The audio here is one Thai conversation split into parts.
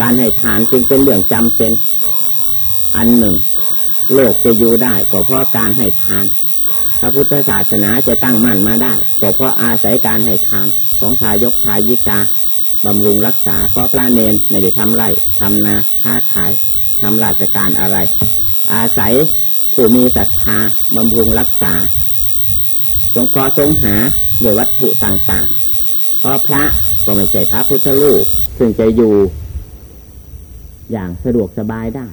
การให้ทานจึงเป็นเรื่องจำเป็น อันหนึ่ง โลกจะอยู่ได้ก็เพราะการให้ทาน พระพุทธศาสนาจะตั้งมั่นมาได้ก็เพราะอาศัยการให้ทานของชายกชายิกาบำรุงรักษาเพราะพระเนนไม่ได้ทำไร่ทำนาค้าขายทำราชการอะไร อาศัยผู้มีศรัทธาบำรุงรักษาสงเคราะห์สงหาโดยวัตถุต่างๆ เพราะพระก็ไม่ใช่พระพุทธรูปซึ่งจะอยู่ อย่างสะดวกสบายได้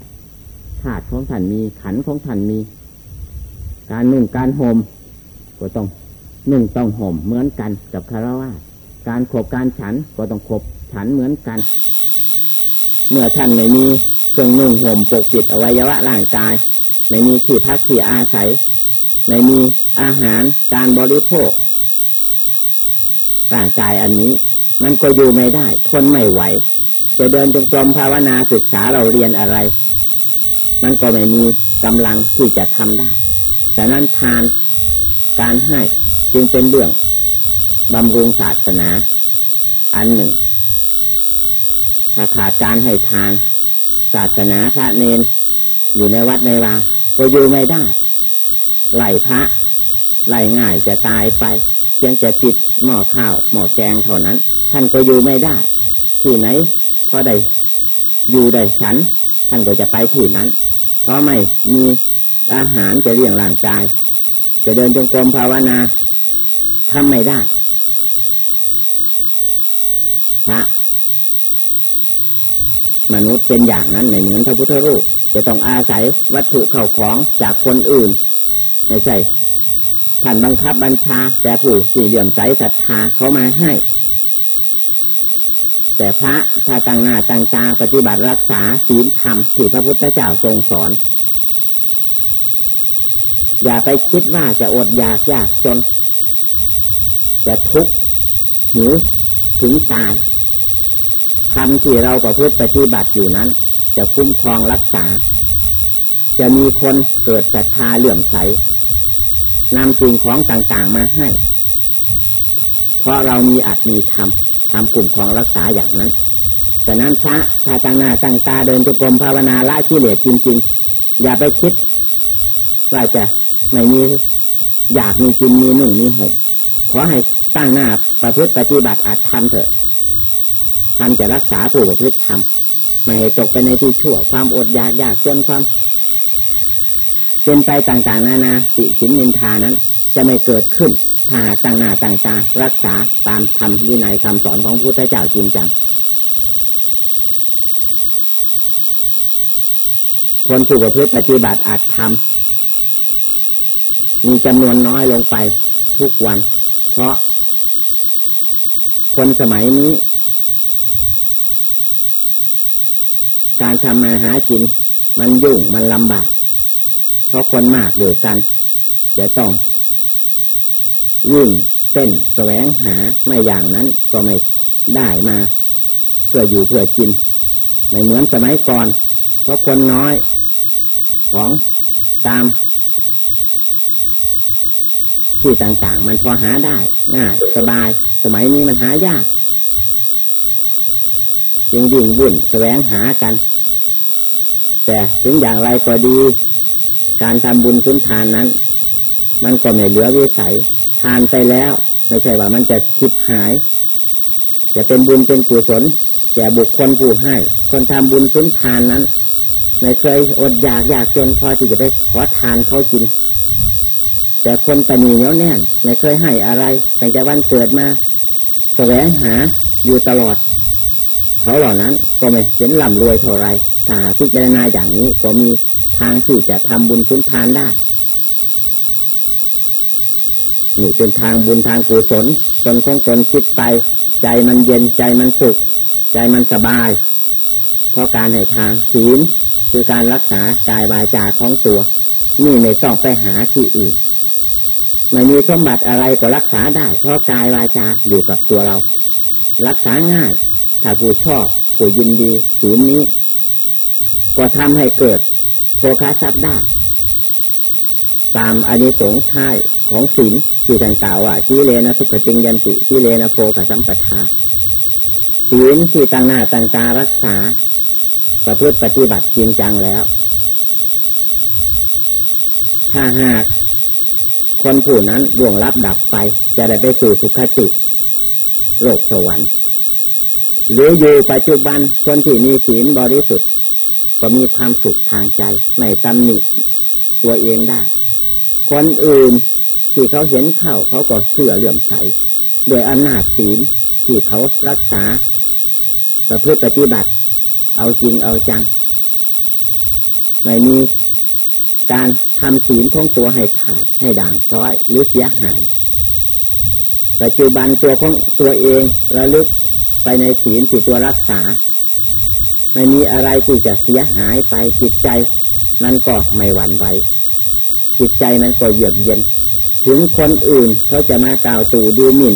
ถาดของท่านมีขันของท่านมี การนุ่งการห่มก็ต้องนุ่งต้องห่มเหมือนกันกับคารวะการขบการฉันก็ต้องขบฉันเหมือนกัน เมื่อท่านไม่มีเครื่องนุ่งห่มปกปิดอวัยวะร่างกาย ไม่มีที่พักที่อาศัย ไม่มีอาหารการบริโภคร่างกายอันนี้ มันก็อยู่ไม่ได้ ทนไม่ไหว จะเดินจงกรมภาวนาศึกษาเราเรียนอะไร มันก็ไม่มีกำลังที่จะทำได้ฉะนั้นทานการให้จึงเป็นเรื่องบำรุงศาสนา อันหนึ่งถ้าขาดการให้ทาน ศาสนาพระเนน อยู่ในวัดในวาก็อยู่ไม่ได้ไหลพระไหลง่ายจะตายไปเพียงจะติดหม้อข้าวหม้อแกงเท่านั้น ท่านก็อยู่ไม่ได้ ที่ไหน พอได้อยู่ได้ฉัน ท่านก็จะไปที่นั้น เพราะไม่มีอาหารจะเลี้ยงร่างกาย จะเดินจงกรมภาวนาทำไม่ได้พระมนุษย์เป็นอย่างนั้นในเหมือนพระพุทธรูป จะต้องอาศัยวัตถุเข้าของจากคนอื่น ไม่ใช่ท่านบังคับบัญชาแต่ผู้สี่เหลี่ยมใจศรัทธาเขามาให้ แต่พระถ้าตั้งหน้าตั้งตาปฏิบัติรักษาศีลธรรมที่พระพุทธเจ้าทรงสอน อย่าไปคิดว่าจะอดอยากยากจน จะทุกข์หิวถึงตายทำที่เราประพฤติปฏิบัติอยู่นั้น จะคุ้มครองรักษา จะมีคนเกิดศรัทธาเลื่อมใสนำสิ่งของต่างๆมาให้ เพราะเรามีอัตมีธรรม ทำกลุ่มของรักษาอย่างนั้นแต่นั้นพระถ้าตั้งหน้าตั้งตาเดินจงกรมภาวนาละกิเลสจริง ๆ อย่าไปคิดว่าจะไม่มีอยากมีกินมีหนุ่งมีห่มขอให้ตั้งหน้าประพฤติปฏิบัติอาจทำเถอะทำจะรักษาผู้ประพฤติทำไม่ให้ตกไปในที่ชั่ว ความอดอยากอยากจนความเป็นไปต่างๆ นานาสิสินนินทานั้น จะไม่เกิดขึ้น ถ้าตั้งหน้าตั้งตารักษาตามธรรมวินัยคำสอนของพุทธเจ้าจริงจัง คนผู้ประพฤติปฏิบัติอาจทำมีจำนวนน้อยลงไปทุกวัน เพราะ คนสมัยนี้ การทำมาหากิน มันยุ่งมันลำบาก เพราะคนมากเดียวกันจะต้อง ยิ่งเต้นแสวงหาไม่อย่างนั้นก็ไม่ได้มา เพื่ออยู่เพื่อกิน ไม่เหมือนสมัยก่อน เพราะคนน้อยของตาม ที่ต่างๆ มันพอหาได้ง่ายสบาย สมัยนี้มันหายากจึงดิ่งวุ่นแสวงหากัน แต่ถึงอย่างไรก็ดี การทำบุญสุนทานนั้น มันก็ไม่เหลือวิสัย ทานไปแล้ว ไม่ใช่ว่ามันจะคิดหาย จะเป็นบุญเป็นกุศลแก่บุคคลผู้ให้ คนทำบุญสุนทานนั้น ไม่เคยอดอยากอยากจนพอที่จะไปขอทานเขากิน แต่คนตนีเหนียวแน่น ไม่เคยให้อะไรแต่จะวันเกิดมาแสวงหาอยู่ตลอด เขาเหล่านั้นก็ไม่เห็นลำรวยเท่าไรถ้าพิจารณาอย่างนี้ก็มีทางที่จะทำบุญสุนทานได้ นี่เป็นทางบุญทางกุศลตนของตนคิดไป ใจมันเย็นใจมันสุข ใจมันสบาย เพราะการให้ทางศีลคือการรักษากายวาจาของตัว นี่ไม่ต้องไปหาที่อื่น ไม่มีสมบัติอะไรก็รักษาได้ เพราะกายวาจาอยู่กับตัวเรา รักษาง่าย ถ้าผู้ชอบผู้ยินดีศีลนี้ ก็ทำให้เกิดโภคาทรัพย์ได้ตามอนิสงส์ท้าย ของศีลที่ท่านกล่าวว่าชีเลนะสุขจิงยันติชีเลนะโภคสัมปทาศีลที่ตั้งหน้าตั้งตารักษา ประพฤติปฏิบัติจริงจังแล้ว ถ้าหากคนผู้นั้นล่วงลับดับไปจะได้ไปสู่สุขติโลกสวรรค์ หรืออยู่ปัจจุบันคนที่มีศีลบริสุทธิ์ ก็มีความสุขทางใจไม่ตำหนิตัวเองได้ คนอื่น ที่เขาเห็นเข้าเขาก็เชื่อเลื่อมใส โดยอำนาจศีลที่เขารักษาประพฤติปฏิบัติ เอาจริงเอาจัง ไม่มีการทำศีลของตัวให้ขาดให้ด่างพร้อยหรือเสียหายปัจจุบันตัวของตัวเองระลึกไปในศีลที่ตัวรักษา ไม่มีอะไรที่จะเสียหายไปจิตใจ มันก็ไม่หวั่นไหวจิตใจมันก็เยือกเย็น ถึงคนอื่นเขาจะมากล่าวตู่ดูหมิ่น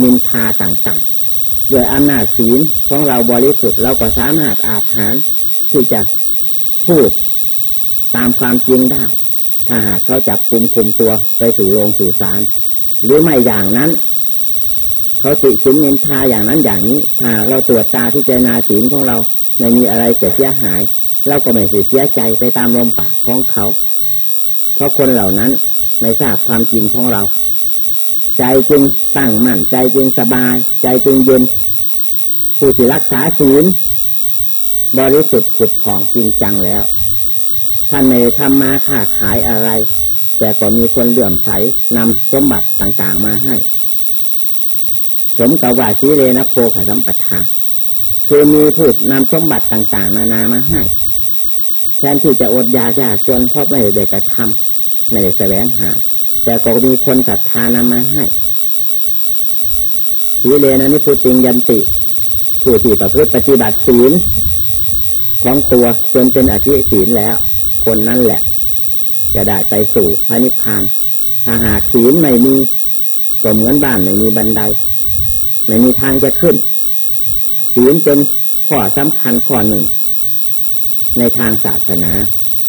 มินทาต่างๆ โดยอำนาจศีลของเราบริสุทธิ์เราก็สามารถอาหารที่จะพูดตามความจริงได้ ถ้าหากเขาจับคุมคุมตัวไปสู่โรงสู่ศาลหรือไม่อย่างนั้น เขาติชินเนินทาอย่างนั้นอย่างนี้ถ้าเราตรวจตาที่เจนาศีลของเราไม่มีอะไรเสียหาย เราก็ไม่เสียใจไปตามลมปากของเขา เพราะคนเหล่านั้น ไม่ทราบความจริงของเรา ใจจึงตั้งมั่นใจจึงสบาย ใจจึงเย็น ผู้ที่รักษาศีลบริสุทธิ์ผุดผ่องจริงจังแล้ว ท่านไม่ทำมาค้าขายอะไร แต่ก็มีคนเลื่อมใสนำสมบัติต่างๆมาให้ สมกับว่าสีเลนะโพขสัมปทาคือมีพูดนำสมบัติต่างๆ นานามาให้แทนที่จะอดยากยากจนเพราะไม่ได้กระทำ ไม่ได้แสวงหา แต่ก็มีคนศรัทธานำมาให้สีเลนะนิพุติงยันติ ผู้ที่ประพฤติปฏิบัติศีลของตัวจนเป็นอธิศีลแล้ว คนนั้นแหละ จะได้ไปสู่พระนิพพานถ้าหากศีลไม่มีก็เหมือนบ้านไม่มีบันได ไม่มีทางจะขึ้น ศีลเป็นข้อสำคัญข้อหนึ่ง ในทางศาสนา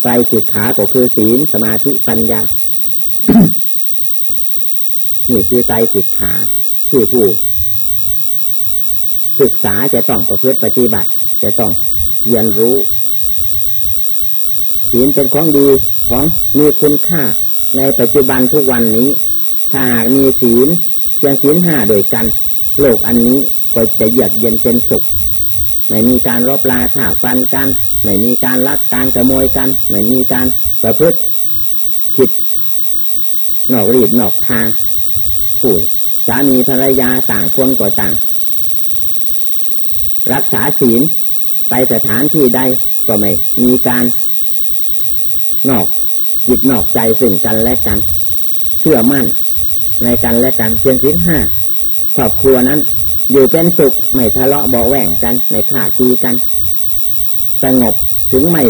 ไตรสิกขาก็คือศีลสมาธิปัญญา นี่คือไตรสิกขาที่ผู้ ศึกษาจะต้องประพฤติปฏิบัติ จะต้องเรียนรู้ศีลเป็นของดีของมีคุณค่าในปัจจุบันทุกวันนี้ ถ้าหากมีศีลเพียงศีลห้าโดยกัน โลกอันนี้ก็จะเยือกเย็นเป็นสุข ไม่มีการลบลาข่าฟันกัน ไม่มีการลักการขโมยกัน ไม่มีการประพฤติผิดนอกรีดนอกทางผู้สามีภรรยาต่างคนก็ต่าง รักษาศีลไปสถานที่ใดก็ไม่มีการนอกจิตนอกใจสิ่งกันและกัน เชื่อมั่นในกันและกันเพียงสิ้นห้าครอบครัวนั้น อยู่เป็นสุข ไม่ทะเลาะเบาแหว่งกัน ไม่ข่าทีกัน สงบถึงไม่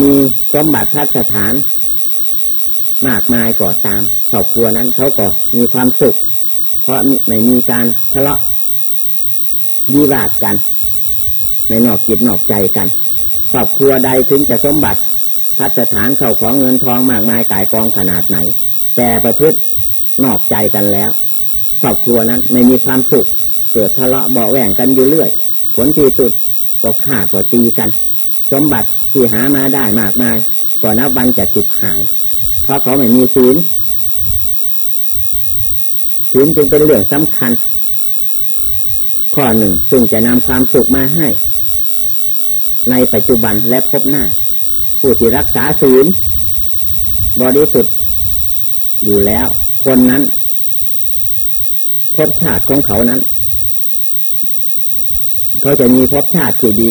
มีสมบัติพัสถาน มากมายก่อตามครอบครัวนั้นเขาก็มีความสุข เพราะไม่มีการทะเลาะวิวาทกันไม่นอกจิตนอกใจกันครอบครัวใดถึงจะสมบัติพัฒฐานเข้าของเงินทองมากมายกายกองขนาดไหน แต่ประพฤตินอกใจกันแล้ว ครอบครัวนั้นไม่มีความสุข เกิดทะเลาะเบาแหว่งกันอยู่เรื่อย ผลที่สุดก็ฆ่าก็ตีกัน สมบัติที่หามาได้มากมายก็นับวันจะติดหาย เพราะเขาไม่มีศีลศีลจึงเป็นเรื่องสำคัญ ข้อหนึ่งซึ่งจะนำความสุขมาให้ ในปัจจุบันและพบหน้า ผู้ที่รักษาศีลบริสุทธิ์อยู่แล้ว คนนั้นภพชาติของเขานั้น เขาจะมีภพชาติที่ดี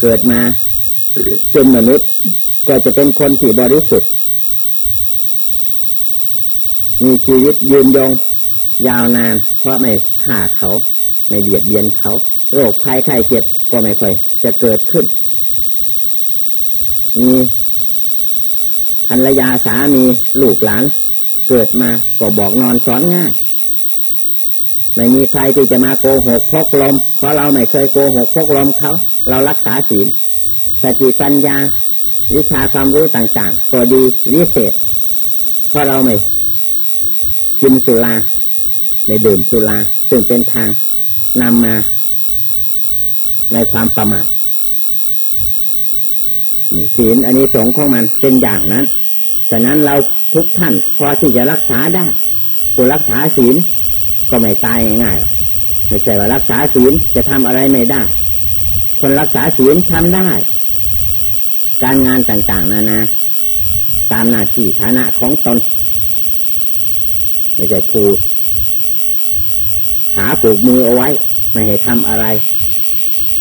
เกิดมาเป็นมนุษย์ ก็จะเป็นคนที่บริสุทธิ์ มีชีวิตยืนยงยาวนาน เพราะไม่ฆ่าเขาไม่เบียดเบียนเขา โรคภัยไข้เจ็บก็ไม่ค่อย จะเกิดขึ้น มีภรรยาสามีลูกหลาน เกิดมาก็บอกนอนสอนง่าย ไม่มีใครที่จะมาโกหกพกลม เพราะเราไม่เคยโกหกพกลมเขา เรารักษาศีลสติปัญญา วิชาความรู้ต่างๆ ก็ดีวิเศษ เพราะเราไม่กินสุราไม่ดื่มสุราซึ่งเป็นทางนำมาในความประมาทศีลอันนี้สงของมันเป็นอย่างนั้น ฉะนั้นเราทุกท่านพอที่จะรักษาได้ผู้รักษาศีล ก็ไม่ตายง่ายๆไม่ใช่ว่ารักษาศีลจะทำอะไรไม่ได้ คนรักษาศีลทำได้ การงานต่างๆนานาตามหน้าที่ฐานะของตน ไม่ใช่ผูกขาผูกมือเอาไว้ ไม่ให้ทำอะไร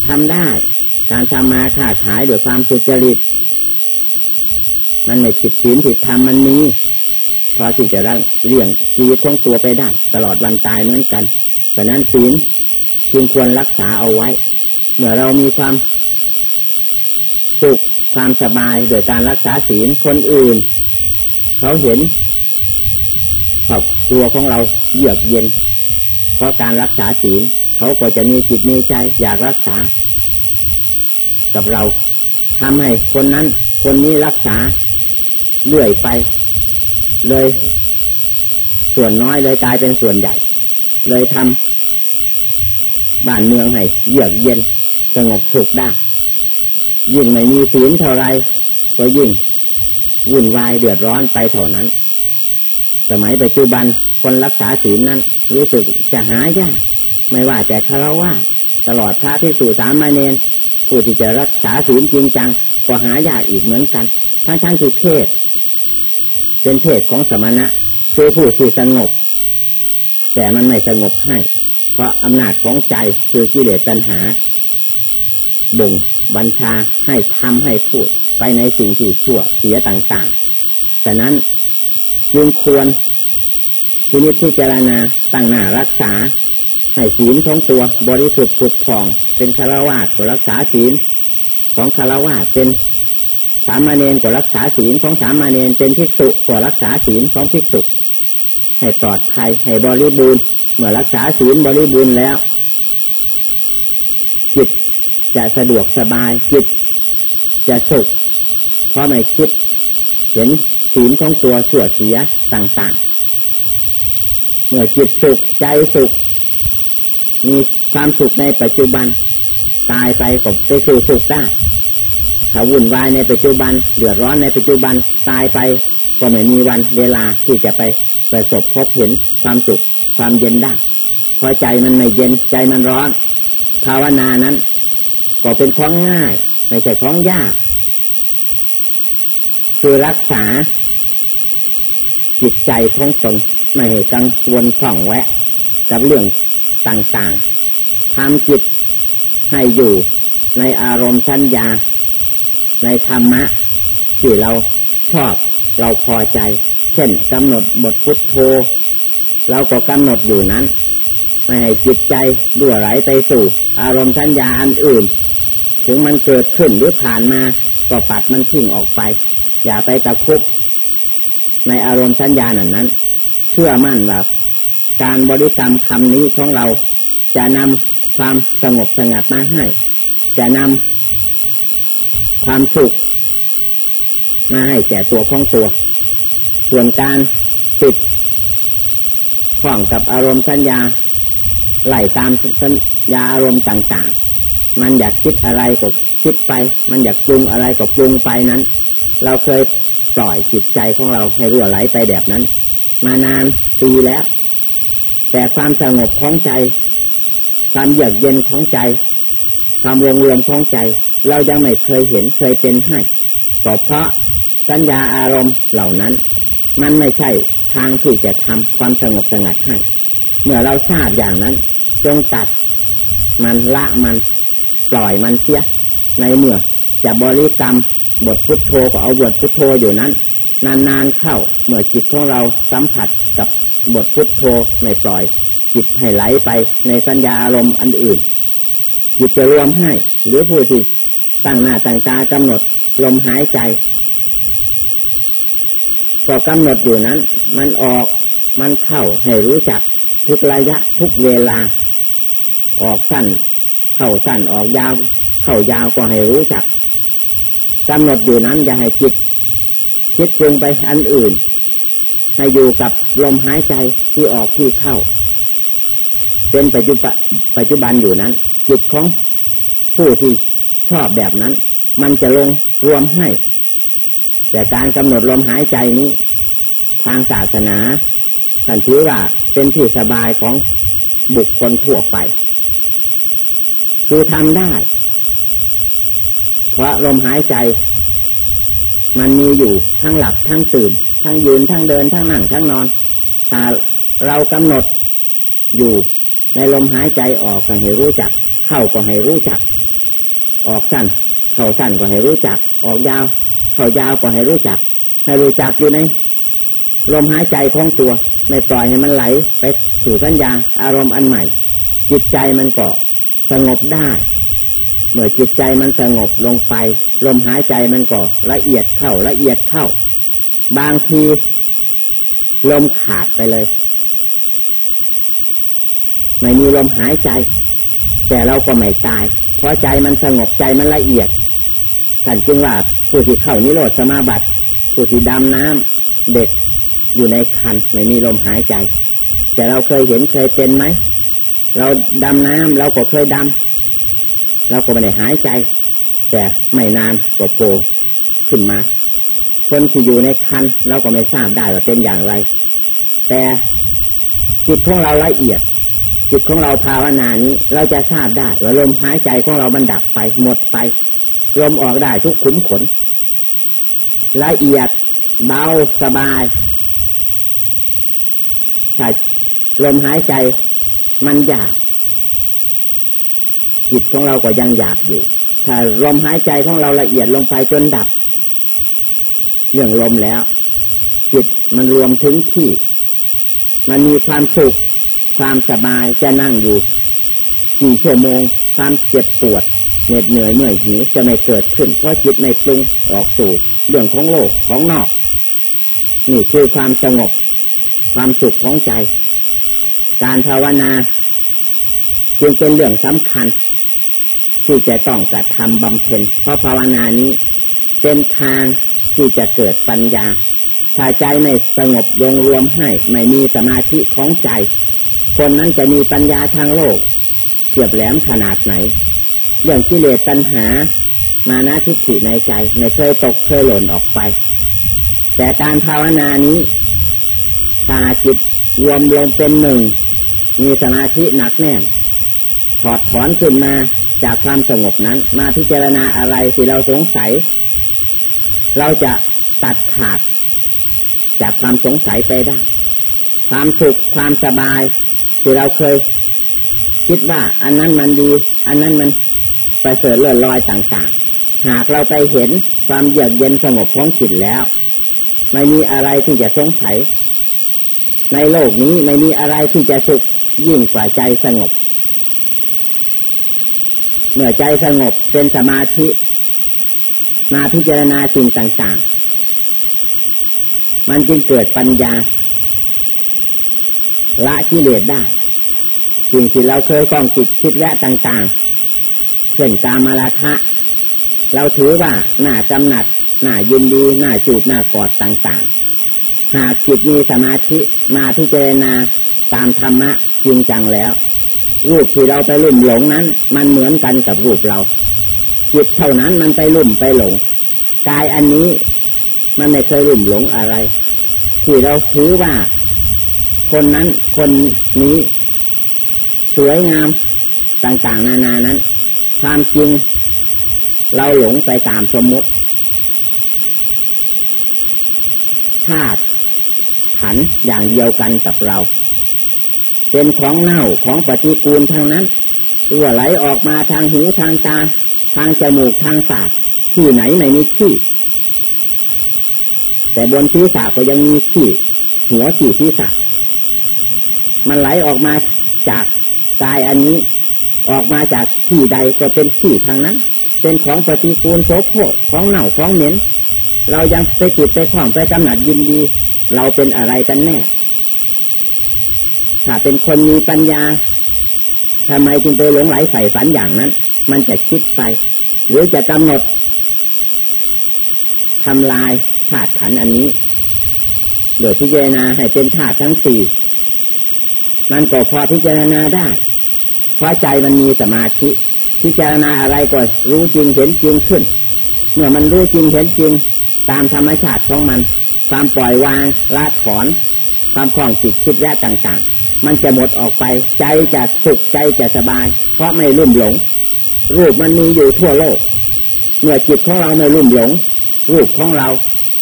ทำได้ การทำมาค้าขายด้วยความสุจริต มันไม่ผิดศีลผิดธรรมมันมี พอที่จะร่างเลี้ยงชีวิตของตัวไปได้ตลอดวันตายเหมือนกันแต่นั้นศีลจึงควรรักษาเอาไว้ เมื่อเรามีความสุขความสบายโดยการรักษาศีลคนอื่น เขาเห็นครอบครัวของเราเยือกเย็น เพราะการรักษาศีลเขาก็จะมีจิตมีใจอยากรักษา กับเราทำให้คนนั้น คนนี้รักษาเรื่อยไป เลย ส่วนน้อยเลยกลายเป็นส่วนใหญ่ เลยทำบ้านเมืองให้เยือกเย็นสงบสุขได้ ยิ่งไม่มีศีลเท่าไรก็ยิ่งวุ่นวายเดือดร้อนไปเท่านั้น สมัยปัจจุบันคนรักษาศีลนั้น รู้สึกจะหายาก ไม่ว่าแต่คารวะตลอดพระที่สู่สามมาเนนผู้ที่จะรักษาศีลจริงจังก็หายากอีกเหมือนกัน ทั้งทั้งที่เพศ เป็นเพศของสมณะ คือผู้ที่สงบ แต่มันไม่สงบให้ เพราะอำนาจของใจคือกิเลสตัณหา บ่งบัญชาให้ทำให้พูดไปในสิ่งที่ชั่วเสียต่างๆฉะนั้นจึงควรทีนิที่เจรณาตั้งหน้ารักษา ให้ศีลของตัวบริสุทธิ์ผุดผ่อง เป็นคารวะก็รักษาศีลของคารวะเป็น สามเณรก็รักษาศีลของสามเณรเป็นภิกษุก็รักษาศีลของภิกษุ ให้ปลอดภัยให้บริบูรณ์เมื่อรักษาศีลบริบูรณ์แล้ว จิตจะสะดวกสบายจิตจะสุขเพราะไม่คิด เห็นศีลของตัวเสื่อเสียต่างๆ เมื่อจิตสุขใจสุข มีความสุขในปัจจุบัน ตายไปก็ไปสู่สุขได้ ถ้าวุ่นวายในปัจจุบัน เดือดร้อนในปัจจุบันตายไปก็ไม่มีวันเวลาที่จะไปประสบพบเห็นความสุขความเย็นได้เพราะใจมันไม่เย็นใจมันร้อน ภาวนานั้น ก็เป็นของง่าย ไม่ใช่ของยาก คือรักษา จิตใจของตนไม่ให้กังวลข่องแวะ กับเรื่องต่างๆทำจิตให้อยู่ในอารมณ์สัญญา ในธรรมะ ที่เราชอบเราพอใจ เช่นกำหนดบทพุทโธเราก็กำหนดอยู่นั้น ไม่ให้จิตใจรั่วไหลไปสู่ อารมณ์สัญญาอันอื่น ถึงมันเกิดขึ้นหรือผ่านมาก็ปัดมันทิ้งออกไป อย่าไปตะคุบในอารมณ์สัญญานั้นนั้น เชื่อมั่นว่าการบริกรรมคำนี้ของเราจะนำความสงบสงัดมาให้ จะนำ ความสุขมาให้แก่ตัวของตัว ส่วนการติดข้องกับอารมณ์สัญญา ไหลตามสัญญาอารมณ์ต่างๆ มันอยากคิดอะไรก็คิดไป มันอยากปรุงอะไรก็ปรุงไปนั้น เราเคยปล่อยจิตใจของเราให้รั่วไหลไปแบบนั้น มานานปีแล้ว แต่ความสงบของใจ ความเยือกเย็นของใจ ความรวมรวมของใจ เรายังไม่เคยเห็นเคยเป็นให้ก็เพราะสัญญาอารมณ์เหล่านั้น มันไม่ใช่ทางที่จะทำความสงบสงัดให้ เมื่อเราทราบอย่างนั้น จงตัด มันละมันปล่อยมันเสีย ในเมื่อจะบริกรรมบทพุทโธก็เอาบทพุทโธอยู่นั้น นานๆเข้าเมื่อจิตของเราสัมผัสกับบทพุทโธไม่ปล่อย จิตให้ไหลไปในสัญญาอารมณ์อันอื่น จิตจะรวมให้ หรือผู้ที่ ตั้งหน้าตั้งตากำหนดลมหายใจก็กำหนดอยู่นั้น มันออกมันเข้าให้รู้จักทุกระยะทุกเวลา ออกสั้น เข้าสั้นออกยาว เข้ายาวก็ให้รู้จักกำหนดอยู่นั้นอย่าให้จิตคิดปรุงไปอันอื่น ให้อยู่กับลมหายใจที่ออกที่เข้า เป็นปัจจุบันปัจจุบันอยู่นั้น จิตของผู้ที่ ชอบแบบนั้น มันจะลงรวมให้ แต่การกำหนดลมหายใจนี้ ทางศาสนาสันถือว่าเป็นที่สบายของบุคคลทั่วไป คือทำได้ เพราะลมหายใจ มันมีอยู่ทั้งหลับทั้งตื่น ทั้งยืนทั้งเดินทั้งนั่งทั้งนอนถ้าเรากำหนดอยู่ในลมหายใจออกก็ให้รู้จัก เข้าก็ให้รู้จัก ออกสั้น เข้าสั้นก็ให้รู้จัก ออกยาว เข้ายาวก็ให้รู้จัก ให้รู้จักอยู่ในลมหายใจของตัวไม่ปล่อยให้มันไหลไปสู่สัญญาอารมณ์อันใหม่ จิตใจมันก็สงบได้ เมื่อจิตใจมันสงบลงไป ลมหายใจมันก็ละเอียดเข้าละเอียดเข้า บางที ลมขาดไปเลย ไม่มีลมหายใจ แต่เราก็ไม่ตาย พราะใจมันสงบใจมันละเอียดท่านจึงว่าผู้ที่เข้านิโรธสมาบัติ ผู้ที่ดำน้ำเด็กอยู่ในคันไม่มีลมหายใจ แต่เราเคยเห็นเคยเป็นไหม เราดำน้ำเราก็เคยดำเราก็ไม่ได้หายใจ แต่ไม่นานก็โผล่ขึ้นมา คนที่อยู่ในคันเราก็ไม่ทราบได้ว่าเป็นอย่างไร แต่จิตของเราละเอียด จิตของเราภาวนานี้ เราจะทราบได้ว่าลมหายใจของเรามันดับไปหมดไป ลมออกได้ทุกขุมขน ละเอียดเบาสบายถ้าลมหายใจมันอยาก จิตของเราก็ยังอยากอยู่ ถ้าลมหายใจของเราละเอียดลงไปจนดับเรื่องลมแล้ว จิตมันรวมถึงที่ มันมีความสุข ความสบายจะนั่งอยู่กี่ชั่วโมงความเจ็บปวดเหน็ดเหนื่อยเมื่อยหิวจะไม่เกิดขึ้น เพราะจิตในปรุงออกสู่เรื่องของโลกของนอก นี่คือความสงบ ความสุขของใจ การภาวนาจึงเป็นเรื่องสำคัญ ที่จะต้องกระทำบำเพ็ญเพราะภาวนานี้เป็นทางที่จะเกิดปัญญาถ้าใจไม่สงบยงรวมให้ ไม่มีสมาธิของใจ คนนั้นจะมีปัญญาทางโลกเฉียบแหลมขนาดไหน เรื่องกิเลสตัณหา มานะทิฏฐิในใจ ไม่เคยตกเคยหล่นออกไป แต่การภาวนานี้ถ้าจิตรวมลงเป็นหนึ่ง มีสมาธิหนักแน่น ถอดถอนขึ้นมาจากความสงบนั้น มาพิจารณาอะไรที่เราสงสัย เราจะตัดขาด จากความสงสัยไปได้ ความสุขความสบาย ที่เราเคยคิดว่าอันนั้นมันดี อันนั้นมันประเสริฐเลื่อนลอยต่างๆ หากเราไปเห็นความเยือกเย็นสงบของจิตแล้ว ไม่มีอะไรที่จะสงสัย ในโลกนี้ไม่มีอะไรที่จะสุขยิ่งกว่าใจสงบ เมื่อใจสงบเป็นสมาธิ มาพิจารณาสิ่งต่าง ๆ มันจึงเกิดปัญญา ละกิเลสได้ สิ่งที่เราเคยกองจิตคิดแวะต่างๆเช่นกามราคะ เราถือว่าหน้ากำหนัดหน้ายินดีหน้าจูบหน้ากอดต่างๆ หากจิตมีสมาธิมาพิจารณาตามธรรมะจริงจังแล้ว รูปที่เราไปลุ่มหลงนั้น มันเหมือนกันกับรูปเรา จิตเท่านั้นมันไปลุ่มไปหลงกายอันนี้มันไม่เคยลุ่มหลงอะไร ที่เราถือว่า คนนั้น คนนี้ สวยงามต่างๆ นานานั้น ความจริง เราหลงไปตามสมมติธาตุขันอย่างเดียวกันกับเรา เป็นของเน่าของปฏิกูลทางนั้นตัวไหลออกมาทางหูทางตา ทางจมูกทางปากที่ไหนไม่มีขี้แต่บนศีรษะก็ยังมีขี้หัวขี้ศีรษะ มันไหลออกมาจากกายอันนี้ ออกมาจากที่ใดก็เป็นขี้ทางนั้น เป็นของปฏิกูลโสโครกของเน่าของเหม็น เรายังไปติดไปคล้องไปกำหนัดยินดี เราเป็นอะไรกันแน่ ถ้าเป็นคนมีปัญญาทำไมจึงไปหลงไหลใส่ฝันอย่างนั้น มันจะคิดไป หรือจะกำหนดทำลายธาตุขันอันนี้ โดยพิจารณาให้เป็นธาตุทั้งสี่ มันก็พอพิจารณาได้ เพราะใจมันมีสมาธิ พิจารณาอะไรก็รู้จริงเห็นจริงขึ้น เมื่อมันรู้จริงเห็นจริง ตามธรรมชาติของมัน ความปล่อยวางละถอน ความคล่องจิตคิดแย่ต่างๆ มันจะหมดออกไป ใจจะสุขใจจะสบาย เพราะไม่ลุ่มหลง รูปมันมีอยู่ทั่วโลก เมื่อจิตของเราไม่ลุ่มหลง รูปของเรา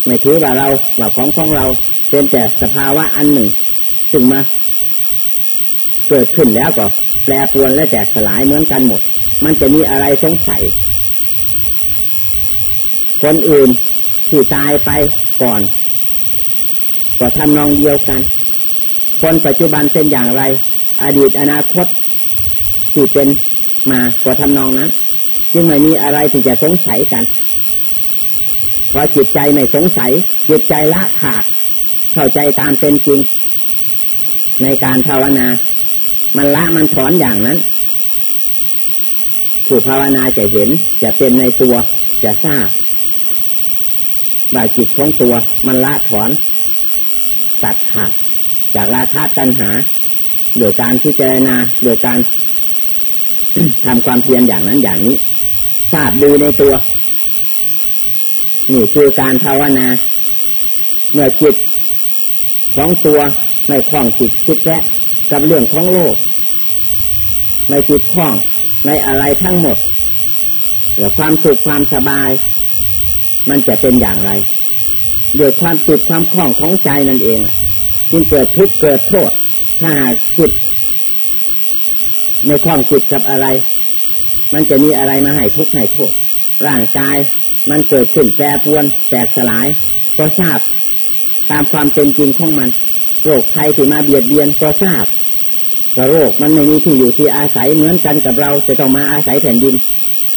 ไม่ถือว่าเราว่าของของเราเป็นแต่สภาวะอันหนึ่ง ซึ่งมา เกิดขึ้นแล้วก็แปรปรวนและแตกสลายเหมือนกันหมด มันจะมีอะไรสงสัย คนอื่นที่ตายไปก่อน ก็ทำนองเดียวกัน คนปัจจุบันเป็นอย่างไร อดีตอนาคต ที่เป็นมาก็ทำนองนั้น จึงไม่มีอะไรที่จะสงสัยกันเพราะจิตใจไม่สงสัย จิตใจละขาด เข้าใจตามเป็นจริง ในการภาวนา มันละมันถอนอย่างนั้น ผู้ภาวนาจะเห็นจะเป็นในตัวจะทราบว่าจิตของตัวมันละถอนตัดขาดจากราคะตัณหาโดยการพิจารณาโดยการทำความเพียรอย่างนั้นอย่างนี้ ทราบดีในตัว นี่คือการภาวนา เมื่อจิตของตัวไม่คล้องจิตคิดแวะ กับเรื่องของโลก ไม่ติดข้องในอะไรทั้งหมดแล่ความสุขความสบาย มันจะเป็นอย่างไรด้วยความติดความคล้องของใจนั่นเองจึงเกิดทุกข์เกิดโทษ ถ้าหากจิตในคล้องจิตกับอะไร มันจะมีอะไรมาให้ทุกข์ให้โทษ ร่างกายมันเกิดขึ้นแปรปวนแตกสลาย ก็ทราบตามความเป็นจริงของมัน โรคภัยที่มาเบียดเบียนก็ทราบโรคมันไม่มีที่อยู่ที่อาศัยเหมือนกันกับเราจะต้องมาอาศัยแผ่นดิน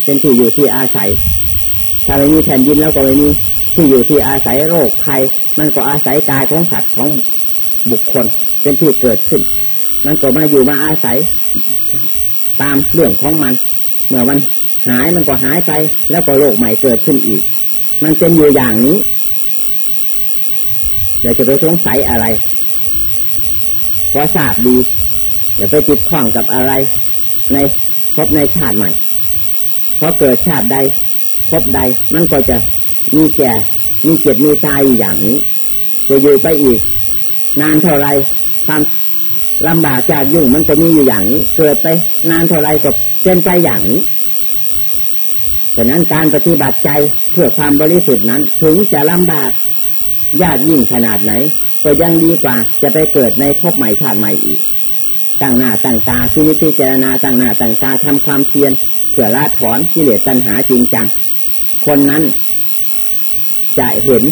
เป็นที่อยู่ที่อาศัย ถ้าไม่มีแผ่นดินแล้วก็ไม่มีที่อยู่ที่อาศัยโรคภัยมันก็อาศัยกายของสัตว์ของบุคคลเป็นที่เกิดขึ้น มันก็มาอยู่มาอาศัย ตามเรื่องของมัน เมื่อมันหายมันก็หายไป แล้วก็โรคใหม่เกิดขึ้นอีก มันเป็นอยู่อย่างนี้เดี๋ยวจะไปสงสัยอะไร พราะทราบดีเดี๋ยวไปติดข้องกับอะไร ในพบในชาติใหม่เพราะเกิดชาติใดพบใดมันก็จะมีแก่มีเจ็บมีตายอย่างนี้ จะอยู่ไปอีก นานเท่าไรความลำบากจากยุ่งมันจะมีอยู่อย่างนี้ เกิดไปนานเท่าไรก็เป็นไปอย่างนี้ฉะนั้นการปฏิบัติใจเพื่อความบริสุทธิ์นั้น ถึงจะลำบากยากยิ่งขนาดไหน ก็ยังดีกว่า จะไปเกิดในภพใหม่ชาติใหม่อีกตั้งหน้าตั้งตาที่นิพพิจารณาตั้งหน้าตั้งตาทำความเพียรเพื่อละถอนกิเลสตัณหาจริงจัง คนนั้น จะเห็น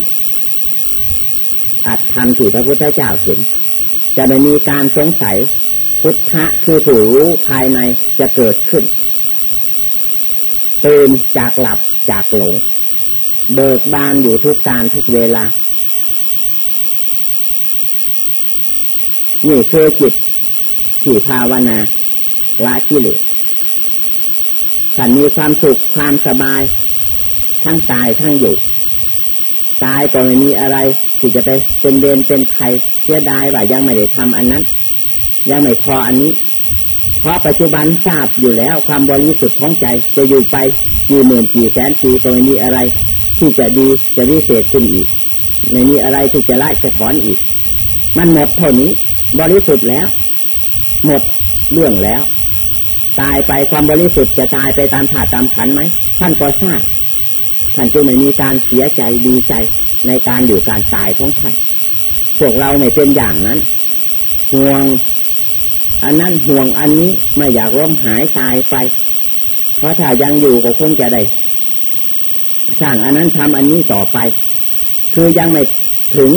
อัตธรรมที่พระพุทธเจ้าเห็น จะไม่มีการสงสัยพุทธะคือผู้รู้ภายในจะเกิดขึ้นตื่นจากหลับจากหลง เบิกบานอยู่ทุกการทุกเวลา นี่คือจิตที่ภาวนาละกิเลสฉันมีความสุขความสบาย ทั้งตายทั้งอยู่ ตายก็ไม่มีอะไร ที่จะไปเป็นเวรเป็นใครเสียดายว่ายังไม่ได้ทำอันนั้น ยังไม่พออันนี้ เพราะปัจจุบันทราบอยู่แล้วความบริสุทธิ์ของใจจะอยู่ไปกี่หมื่นกี่แสนปีก็ไม่มีอะไร ที่จะดีจะวิเศษขึ้นอีกไม่มีอะไรที่จะละจะถอนอีก มันหมดเท่านี้ บริสุทธิ์แล้ว หมดเรื่องแล้ว ตายไปความบริสุทธิ์จะตายไปตามถาดตามขันไหมท่านก็ทราบท่านจึงไม่มีการเสียใจดีใจในการอยู่การตายของท่านพวกเราไม่เป็นอย่างนั้น ห่วง อันนั้นห่วงอันนี้ไม่อยากล้มหายตายไป เพราะถ้ายังอยู่ก็คงจะได้สร้างอันนั้นทำอันนี้ต่อไป คือยังไม่ถึง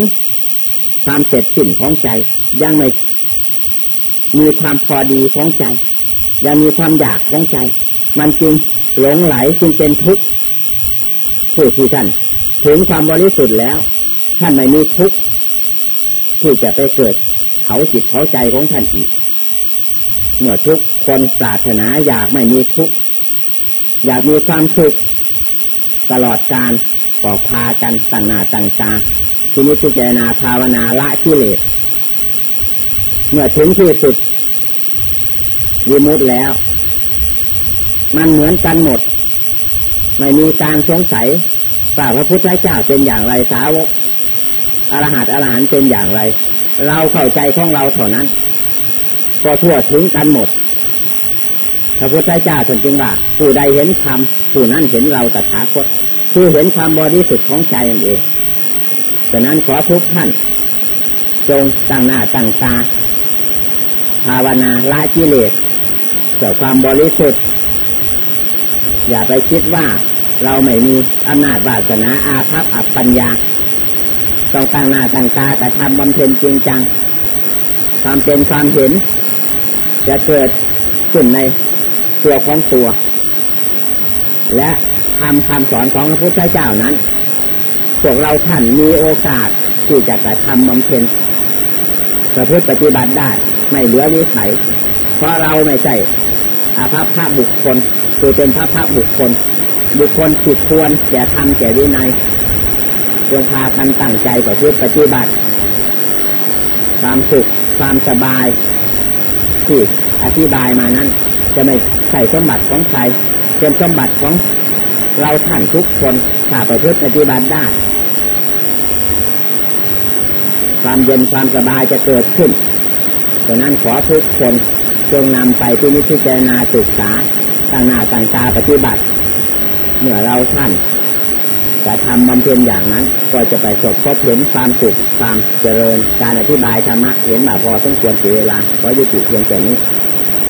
ความเสร็จสิ้นของใจ ยังไม่มีความพอดีของใจ ยังมีความอยากของใจ มันจึงหลงไหลจึงเป็นทุกข์ผู้ที่ท่านถึงความบริสุทธิ์แล้ว ท่านไม่มีทุกข์ที่จะไปเกิดเขาจิตเขาใจของท่านอีกเมื่อทุกคนปรารถนาอยากไม่มีทุกข์อยากมีความสุขตลอดการก็พากันตั้งหน้าตั้งตาทีนี้พิจารณาภาวนาละกิเลส เมื่อถึงที่สุดวิมุตแล้ว มันเหมือนกันหมด ไม่มีการสงสัยว่าพระพุทธเจ้าเป็นอย่างไรสาวกอรหัตอรหันเป็นอย่างไร เราเข้าใจของเราเท่านั้น ก็ทั่วถึงกันหมด พระพุทธเจ้าท่านจึงว่า ผู้ใดเห็นธรรมผู้นั้นเห็นเราตถาคตคือเห็นความบริสุทธิ์ของใจนั่นเองฉะนั้นขอทุกท่าน จงตั้งหน้าตั้งตา ภาวนาละกิเลสเพื่อความบริสุทธิ์ อย่าไปคิดว่าเราไม่มีอำนาจวาสนาอาภัพอัปปัญญา ต้องตั้งหน้าตั้งตาแต่ทำบำเพ็ญจริงจังความเป็นความเห็น จะเกิดขึ้นในตัวของตัว และทำคำสอนของพระพุทธเจ้านั้น พวกเราท่านมีโอกาสที่จะกระทำบำเพ็ญประพฤติปฏิบัติได้ ไม่เหลือวิสัย เพราะเราไม่ใช่อาภัพพระบุคคลคือเป็นพระพบุคคล บุคคลผิดควรแก่ทำแก่วินัยจงพากันตั้งใจประพฤติปฏิบัติ ความสุขความสบายที่อธิบายมานั้น จะไม่ใส่สมบัติของใครเป็นสมบัติของเราท่านทุกคนถ้าประพฤติปฏิบัติได้ ความเย็นความสบายจะเกิดขึ้น ดังนั้นขอทุกคนจงนำไปที่นิพพานาศึกษาตั้งหน้าตั้งตาปฏิบัติ เมื่อเราท่านจะทำบำเพ็ญอย่างนั้น ก็จะไปสบพบเห็นความสุขความเจริญ การอธิบายธรรมะเห็นแบบพอต้องควรเสียเวลาเพราะยุติเพียงแต่นี้